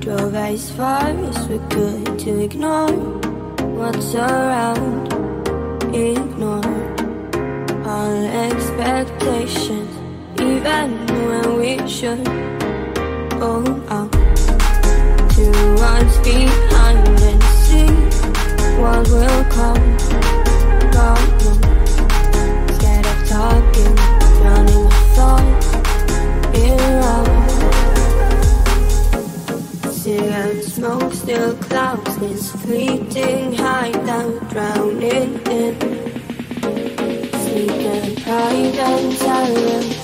drove as far as we could to ignore what's around. Ignore all expectations, even when we should go out to what's behind and see what will come. Cigarette smoke still clouds this fleeting high down, drowning in. Sleep and pride and silent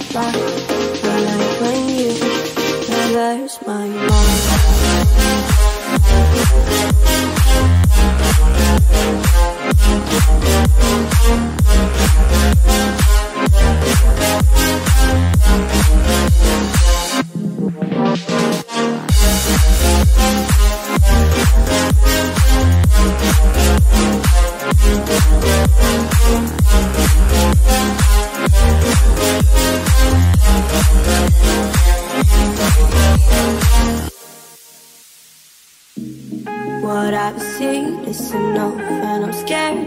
What I've seen is enough, and I'm scared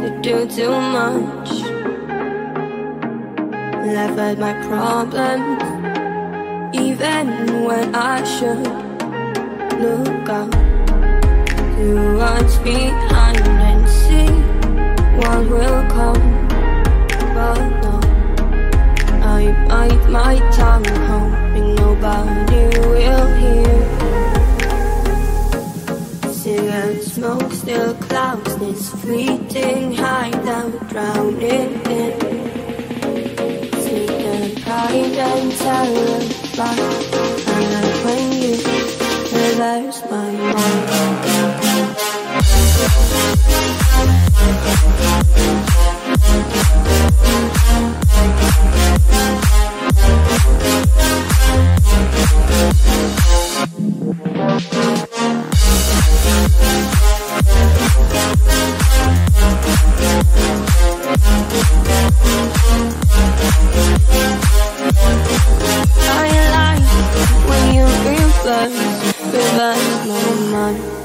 to do too much. Laugh at my problems, even when I should look up to what's behind and see what will come. But no, I bite my tongue, hoping nobody will hear. Cigarette smoke still clouds this fleeting high down, drowning in sleep and pride and terror. But on